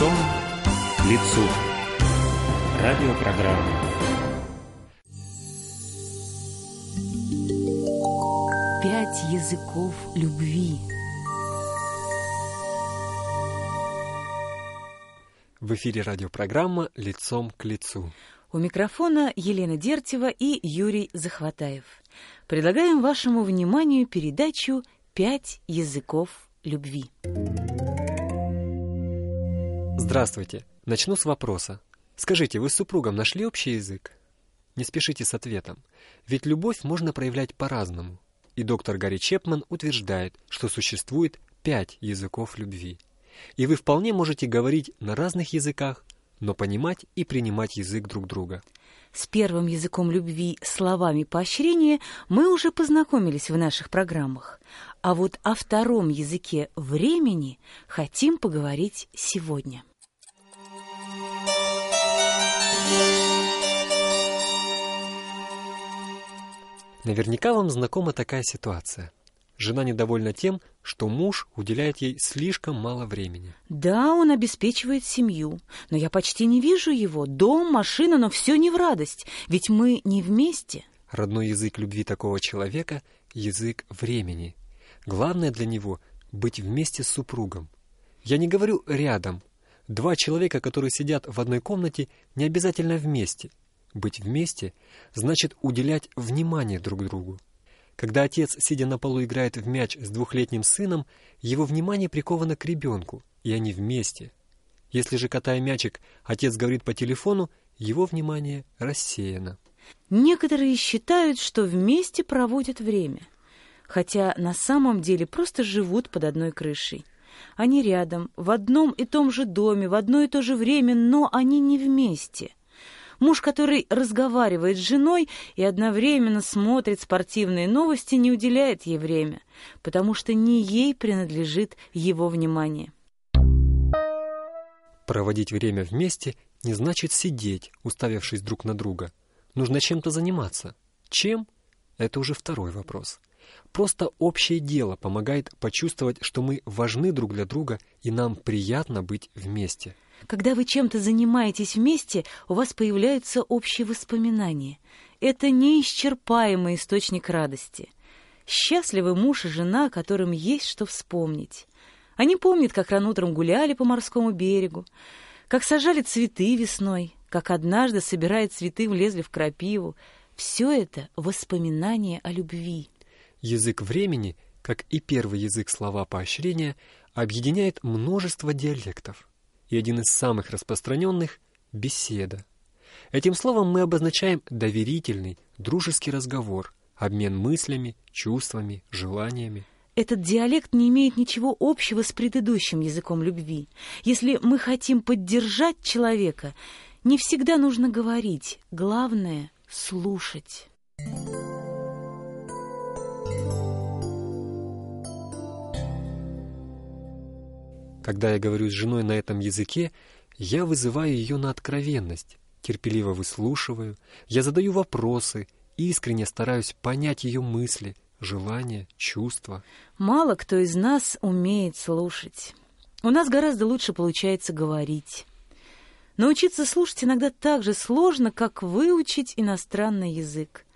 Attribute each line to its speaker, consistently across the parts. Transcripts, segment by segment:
Speaker 1: Лицом к лицу. Радиопрограмма.
Speaker 2: Пять языков любви.
Speaker 3: В эфире радиопрограмма «Лицом к лицу».
Speaker 2: У микрофона Елена Дертьева и Юрий Захватаев. Предлагаем вашему вниманию передачу «Пять языков любви».
Speaker 3: Здравствуйте. Начну с вопроса. Скажите, вы с супругом нашли общий язык? Не спешите с ответом, ведь любовь можно проявлять по-разному. И доктор Гарри Чепман утверждает, что существует пять языков любви. И вы вполне можете говорить на разных языках, но понимать и принимать язык друг друга.
Speaker 2: С первым языком любви словами поощрения мы уже познакомились в наших программах. А вот о втором языке времени хотим поговорить сегодня.
Speaker 3: Наверняка вам знакома такая ситуация. Жена недовольна тем, что муж уделяет ей слишком мало времени.
Speaker 2: Да, он обеспечивает семью, но я почти не вижу его. Дом, машина, но все не в радость, ведь мы не вместе.
Speaker 3: Родной язык любви такого человека – язык времени. Главное для него – быть вместе с супругом. Я не говорю рядом. Два человека, которые сидят в одной комнате, не обязательно вместе. Быть вместе – значит уделять внимание друг другу. Когда отец, сидя на полу, играет в мяч с двухлетним сыном, его внимание приковано к ребенку, и они вместе. Если же, катая мячик, отец говорит по телефону, его внимание рассеяно.
Speaker 2: Некоторые считают, что вместе проводят время, хотя на самом деле просто живут под одной крышей. Они рядом, в одном и том же доме, в одно и то же время, но они не вместе – Муж, который разговаривает с женой и одновременно смотрит спортивные новости, не уделяет ей время, потому что не ей принадлежит его внимание.
Speaker 3: Проводить время вместе не значит сидеть, уставившись друг на друга. Нужно чем-то заниматься. Чем? Это уже второй вопрос. Просто общее дело помогает почувствовать, что мы важны друг для друга и нам приятно быть вместе.
Speaker 2: Когда вы чем-то занимаетесь вместе, у вас появляются общие воспоминания. Это неисчерпаемый источник радости. Счастливы муж и жена, которым есть что вспомнить. Они помнят, как рано утром гуляли по морскому берегу, как сажали цветы весной, как однажды, собирая цветы, влезли в крапиву. Все это воспоминания о любви.
Speaker 3: Язык времени, как и первый язык слова поощрения, объединяет множество диалектов и один из самых распространенных – беседа. Этим словом мы обозначаем доверительный, дружеский разговор, обмен мыслями, чувствами, желаниями.
Speaker 2: Этот диалект не имеет ничего общего с предыдущим языком любви. Если мы хотим поддержать человека, не всегда нужно говорить, главное — слушать.
Speaker 3: Когда я говорю с женой на этом языке, я вызываю ее на откровенность, терпеливо выслушиваю, я задаю вопросы, искренне стараюсь понять ее мысли, желания, чувства.
Speaker 2: Мало кто из нас умеет слушать. У нас гораздо лучше получается говорить. Научиться слушать иногда так же сложно, как выучить иностранный язык.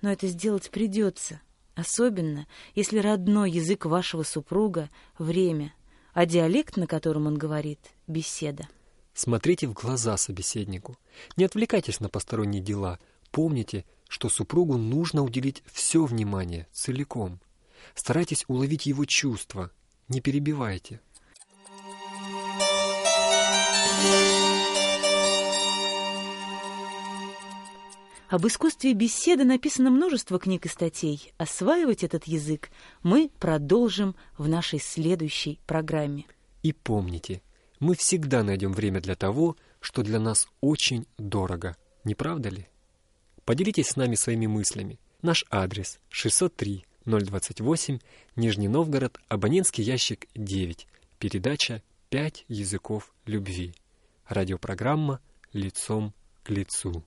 Speaker 2: Но это сделать придется, особенно если родной язык вашего супруга — время — а диалект, на котором он говорит, — беседа.
Speaker 3: Смотрите в глаза собеседнику. Не отвлекайтесь на посторонние дела. Помните, что супругу нужно уделить все внимание, целиком. Старайтесь уловить его чувства. Не перебивайте.
Speaker 2: Об искусстве беседы написано множество книг и статей. Осваивать этот язык мы продолжим в нашей следующей программе.
Speaker 3: И помните, мы всегда найдем время для того, что для нас очень дорого. Не правда ли? Поделитесь с нами своими мыслями. Наш адрес 603 028, Нижний Новгород, абонентский ящик 9. Передача «Пять языков любви». Радиопрограмма «Лицом к лицу».